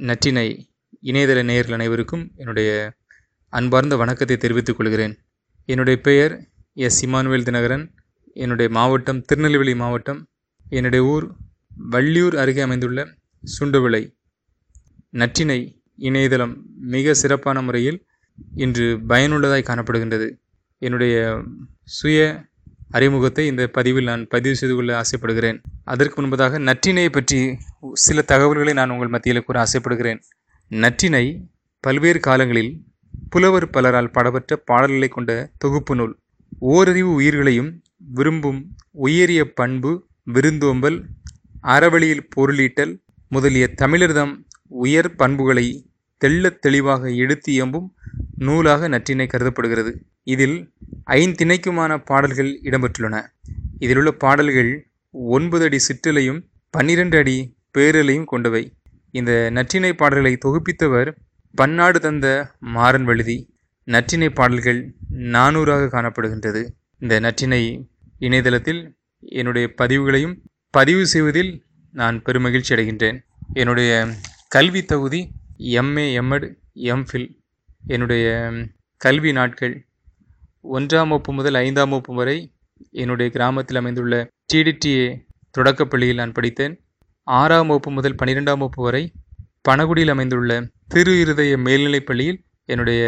நற்றினை இணையதள நேயர்கள் அனைவருக்கும் என்னுடைய அன்பார்ந்த வணக்கத்தை தெரிவித்துக் கொள்கிறேன். என்னுடைய பெயர் எஸ். இமானுவேல் தினகரன். என்னுடைய மாவட்டம் திருநெல்வேலி மாவட்டம். என்னுடைய ஊர் வள்ளியூர் அருகே அமைந்துள்ள சுண்டுவிளை. நற்றினை இணையதளம் மிக சிறப்பான முறையில் இன்று பயனுள்ளதாய் காணப்படுகின்றது. என்னுடைய சுய அறிமுகத்தை இந்த பதிவில் நான் பதிவு செய்து கொள்ள ஆசைப்படுகிறேன். அதற்கு முன்பதாக நற்றினை பற்றி சில தகவல்களை நான் உங்கள் மத்தியில் கூற ஆசைப்படுகிறேன். நற்றினை பல்வேறு காலங்களில் புலவர் பலரால் பாடப்பட்ட பாடல்களை கொண்ட தொகுப்பு நூல். ஓரறிவு உயிர்களையும் விரும்பும் உயரிய பண்பு விருந்தோம்பல் அறவழியில் பொருளீட்டல் முதலிய தமிழர்தம் உயர் பண்புகளை தெள்ளத் தெளிவாக எடுத்து எம்பும் நூலாக நற்றினை கருதப்படுகிறது. இதில் ஐந்திணைக்குமான பாடல்கள் இடம்பெற்றுள்ளன. இதிலுள்ள பாடல்கள் ஒன்பது அடி சிற்றலையும் பன்னிரண்டு அடி பேரலையும் கொண்டவை. இந்த நற்றினை பாடல்களை தொகுப்பித்தவர் பன்னாடு தந்த மாறன் வழுதி. நற்றினை பாடல்கள் நானூறாக காணப்படுகின்றது. இந்த நற்றினை இணையதளத்தில் என்னுடைய பதிவுகளையும் பதிவு செய்வதில் நான் பெருமகிழ்ச்சி அடைகின்றேன். என்னுடைய கல்வி தகுதி எம்ஏ எம்எட் எம்ஃபில் என்னுடைய கல்வி நாட்கள் ஒன்றாம் வகுப்பு முதல் ஐந்தாம் வகுப்பு வரை என்னுடைய கிராமத்தில் அமைந்துள்ள டிடிடிஏ தொடக்கப்பள்ளியில் நான் படித்தேன். ஆறாம் வகுப்பு முதல் பன்னிரெண்டாம் வகுப்பு வரை பனகுடியில் அமைந்துள்ள திரு இருதய மேல்நிலைப் பள்ளியில் என்னுடைய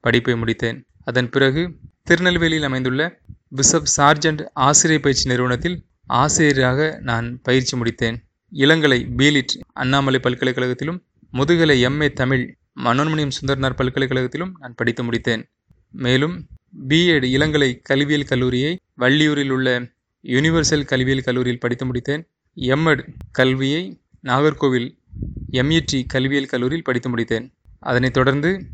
படிப்பை முடித்தேன். அதன் பிறகு திருநெல்வேலியில் அமைந்துள்ள பிசப் சார்ஜன்ட் ஆசிரியர் பயிற்சி நிறுவனத்தில் ஆசிரியராக நான் பயிற்சி முடித்தேன். இளங்கலை பீலிட் அண்ணாமலை பல்கலைக்கழகத்திலும் முதுகலை எம்ஏ தமிழ் மனோன்மணியம் சுந்தரனார் பல்கலைக்கழகத்திலும் நான் படித்து முடித்தேன். மேலும் பிஎட் இளங்கலை கல்வியியல் கல்லூரியை வள்ளியூரில் உள்ள யூனிவர்சல் கல்வியியல் கல்லூரியில் படித்து முடித்தேன். எம்எட் கல்வியை நாகர்கோவில் எம்இடி கல்வியியல் கல்லூரியில் படித்து முடித்தேன். அதனைத் தொடர்ந்து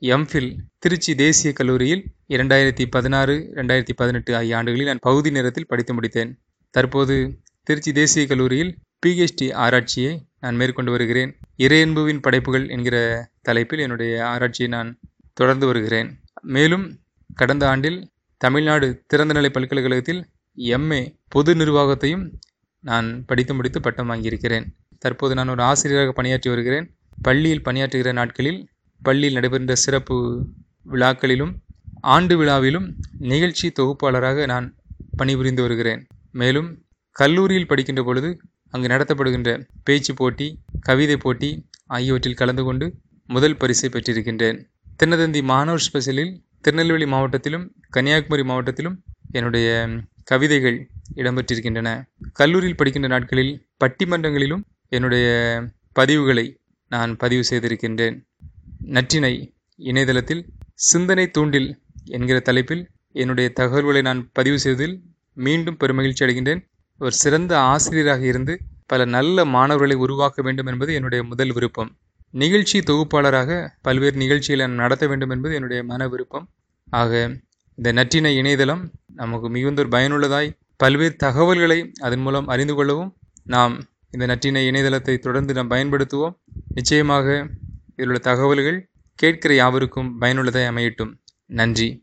எம்ஃபில் திருச்சி தேசிய கல்லூரியில் இரண்டாயிரத்தி பதினாறு ரெண்டாயிரத்தி பதினெட்டு ஆகிய ஆண்டுகளில் நான் பகுதி நேரத்தில் படித்து முடித்தேன். தற்போது திருச்சி தேசிய கல்லூரியில் பிஹெச்டி ஆராய்ச்சியை நான் மேற்கொண்டு வருகிறேன். இறையன்புவின் படைப்புகள் என்கிற தலைப்பில் என்னுடைய ஆராய்ச்சியை நான் தொடர்ந்து வருகிறேன். மேலும் கடந்த ஆண்டில் தமிழ்நாடு திறந்தநிலை பல்கலைக்கழகத்தில் எம்ஏ பொது நிர்வாகத்தையும் நான் படித்து முடித்து பட்டம் வாங்கியிருக்கிறேன். தற்போது நான் ஒரு ஆசிரியராக பணியாற்றி வருகிறேன். பள்ளியில் பணியாற்றுகிற நாட்களில் பள்ளியில் நடைபெறுகின்ற சிறப்பு விழாக்களிலும் ஆண்டு விழாவிலும் நிகழ்ச்சி தொகுப்பாளராக நான் பணிபுரிந்து வருகிறேன். மேலும் கல்லூரியில் படிக்கின்ற பொழுது அங்கு நடத்தப்படுகின்ற பேச்சு போட்டி கவிதை போட்டி ஆகியவற்றில் கலந்து கொண்டு முதல் பரிசை பெற்றிருக்கின்றேன். தினதந்தி மாணவர் ஸ்பெஷலில் திருநெல்வேலி மாவட்டத்திலும் கன்னியாகுமரி மாவட்டத்திலும் என்னுடைய கவிதைகள் இடம்பெற்றிருக்கின்றன. கல்லூரியில் படிக்கின்ற நாட்களில் பட்டிமன்றங்களிலும் என்னுடைய பதிவுகளை நான் பதிவு செய்திருக்கின்றேன். நற்றினை இணையதளத்தில் சிந்தனை தூண்டில் என்கிற தலைப்பில் என்னுடைய தகவல்களை நான் பதிவு செய்வதில் மீண்டும் பெருமகிழ்ச்சி அடைகின்றேன். ஒரு சிறந்த ஆசிரியராக இருந்து பல நல்ல மாணவர்களை உருவாக்க வேண்டும் என்பது என்னுடைய முதல் விருப்பம். நிகழ்ச்சி தொகுப்பாளராக பல்வேறு நிகழ்ச்சிகளை நடத்த வேண்டும் என்பது என்னுடைய மன விருப்பம் ஆக இந்த நற்றினை இணையதளம் நமக்கு மிகுந்த பயனுள்ளதாய் பல்வேறு தகவல்களை அதன் மூலம் அறிந்து கொள்ளவும் நாம் இந்த நற்றினை இணையதளத்தை தொடர்ந்து நாம் பயன்படுத்துவோம். நிச்சயமாக இதில் உள்ள தகவல்கள் கேட்கிற யாவருக்கும் பயனுள்ளதாய் அமையட்டும். நன்றி.